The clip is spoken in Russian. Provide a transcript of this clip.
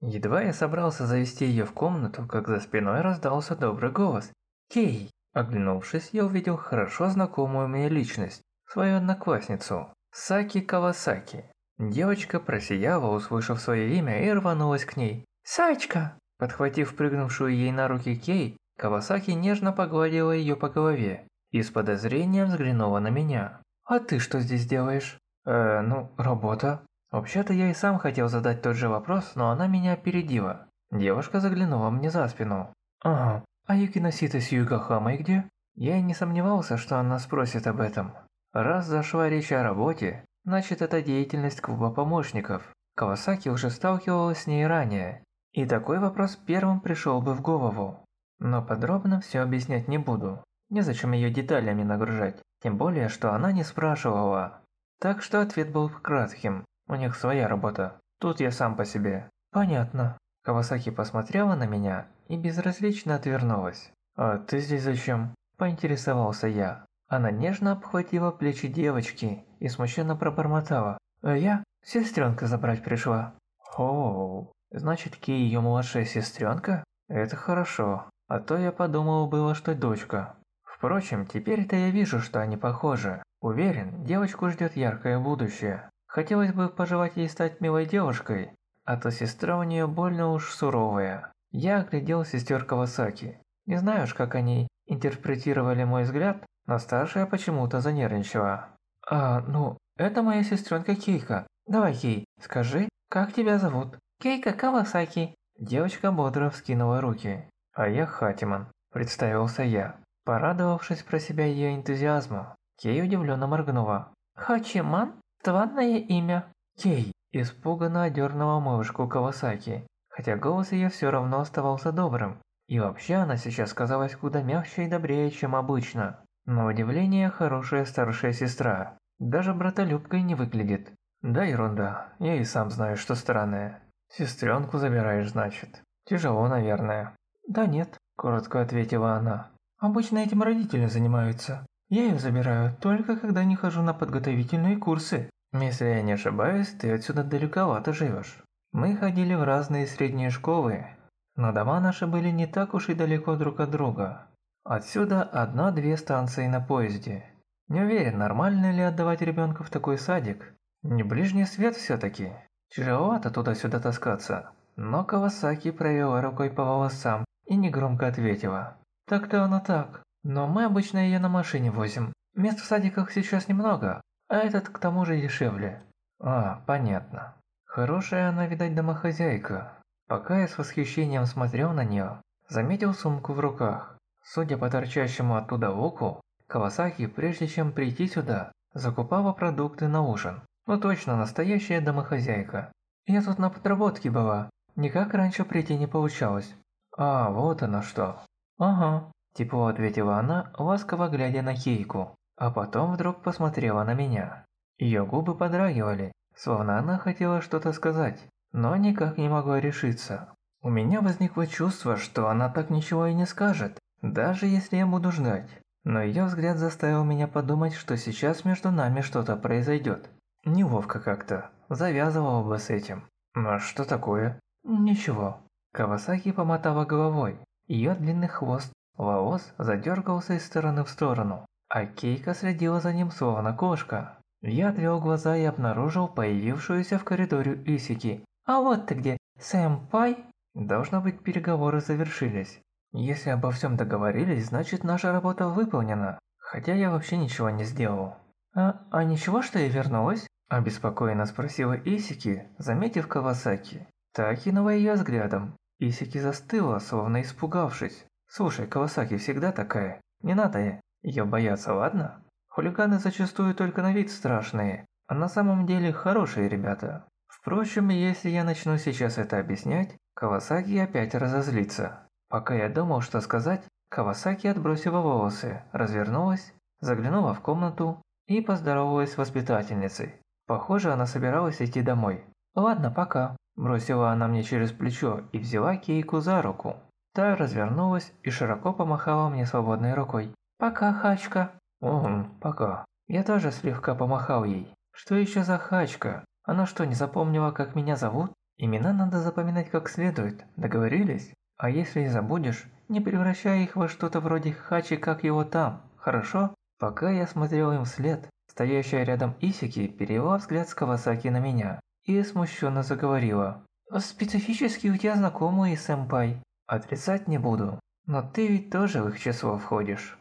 Едва я собрался завести ее в комнату, как за спиной раздался добрый голос. «Кей!» Оглянувшись, я увидел хорошо знакомую мне личность, свою одноклассницу, Саки Кавасаки. Девочка просияла, услышав свое имя, и рванулась к ней. «Сачка!» Подхватив прыгнувшую ей на руки Кей, Кавасаки нежно погладила ее по голове и с подозрением взглянула на меня. «А ты что здесь делаешь?» «Э, ну, работа». Вообще-то я и сам хотел задать тот же вопрос, но она меня опередила. Девушка заглянула мне за спину. «Ага, а Юкиносита с Югахамой где?» Я и не сомневался, что она спросит об этом. Раз зашла речь о работе, значит это деятельность клуба помощников. Кавасаки уже сталкивалась с ней ранее, и такой вопрос первым пришел бы в голову. Но подробно все объяснять не буду. Незачем ее деталями нагружать, тем более, что она не спрашивала. Так что ответ был кратким. У них своя работа. Тут я сам по себе. Понятно. Кавасаки посмотрела на меня и безразлично отвернулась. «А ты здесь зачем?» – поинтересовался я. Она нежно обхватила плечи девочки и смущенно пробормотала. «А я сестренка забрать пришла». «Оу, значит Ки ее младшая сестренка? Это хорошо, а то я подумал было, что дочка». Впрочем, теперь-то я вижу, что они похожи. Уверен, девочку ждет яркое будущее. Хотелось бы пожелать ей стать милой девушкой, а то сестра у нее больно уж суровая. Я оглядел сестер Кавасаки. Не знаю уж, как они интерпретировали мой взгляд, но старшая почему-то занервничала. «А, ну, это моя сестренка Кейка. Давай, Кей, скажи, как тебя зовут?» «Кейка Кавасаки». Девочка бодро вскинула руки. «А я Хатиман», – представился я, порадовавшись про себя ее энтузиазму. Кей удивленно моргнула. «Хачиман? Странное имя». «Кей!» – испуганно одернула малышку Кавасаки, хотя голос ее все равно оставался добрым. И вообще она сейчас казалась куда мягче и добрее, чем обычно. На удивление, хорошая старшая сестра. Даже братолюбкой не выглядит. Да, ерунда, я и сам знаю, что странное. Сестренку забираешь, значит. Тяжело, наверное. Да нет, коротко ответила она. Обычно этим родители занимаются. Я их забираю только когда не хожу на подготовительные курсы. Если я не ошибаюсь, ты отсюда далековато живешь. Мы ходили в разные средние школы, но дома наши были не так уж и далеко друг от друга. Отсюда одна-две станции на поезде. Не уверен, нормально ли отдавать ребенка в такой садик. Не ближний свет все-таки. Тяжеловато туда-сюда таскаться. Но Кавасаки провела рукой по волосам и негромко ответила. Так-то оно так. Но мы обычно ее на машине возим. Мест в садиках сейчас немного, а этот к тому же дешевле. А, понятно. Хорошая она, видать, домохозяйка. Пока я с восхищением смотрел на нее, заметил сумку в руках. Судя по торчащему оттуда оку, Кавасаки, прежде чем прийти сюда, закупала продукты на ужин. Ну точно, настоящая домохозяйка. Я тут на подработке была, никак раньше прийти не получалось. А, вот оно что. Ага, Тепло ответила она, ласково глядя на Кейку, а потом вдруг посмотрела на меня. Ее губы подрагивали, словно она хотела что-то сказать, но никак не могла решиться. У меня возникло чувство, что она так ничего и не скажет, даже если я буду ждать. Но ее взгляд заставил меня подумать, что сейчас между нами что-то произойдет. Неловко как-то, завязывала бы с этим. А что такое? Ничего. Кавасаки помотала головой. Ее длинный хвост Волос задергался из стороны в сторону, а Кейка следила за ним словно кошка. Я отвел глаза и обнаружил появившуюся в коридоре Исики. «А вот ты где, сэмпай?» Должно быть, переговоры завершились. Если обо всем договорились, значит наша работа выполнена. Хотя я вообще ничего не сделал. «А, а ничего, что я вернулась?» Обеспокоенно спросила Исики, заметив Кавасаки. Так кинула ее взглядом. Исики застыла, словно испугавшись. Слушай, Кавасаки всегда такая. Не надо ее бояться, ладно? Хулиганы зачастую только на вид страшные, а на самом деле хорошие ребята. Впрочем, если я начну сейчас это объяснять, Кавасаки опять разозлится. Пока я думал, что сказать, Кавасаки отбросила волосы, развернулась, заглянула в комнату и поздоровалась с воспитательницей. Похоже, она собиралась идти домой. «Ладно, пока», – бросила она мне через плечо и взяла Кейку за руку. Та развернулась и широко помахала мне свободной рукой. «Пока, Хачка!» «Угу, пока». Я тоже слегка помахал ей. «Что еще за Хачка? Она что, не запомнила, как меня зовут?» Имена надо запоминать как следует, договорились? А если и забудешь, не превращай их во что-то вроде Хачи, как его там, хорошо? Пока я смотрел им вслед, стоящая рядом Исики перевела взгляд с Кавасаки на меня и смущенно заговорила. «Специфически у тебя знакомые, сэмпай. Отрицать не буду, но ты ведь тоже в их число входишь».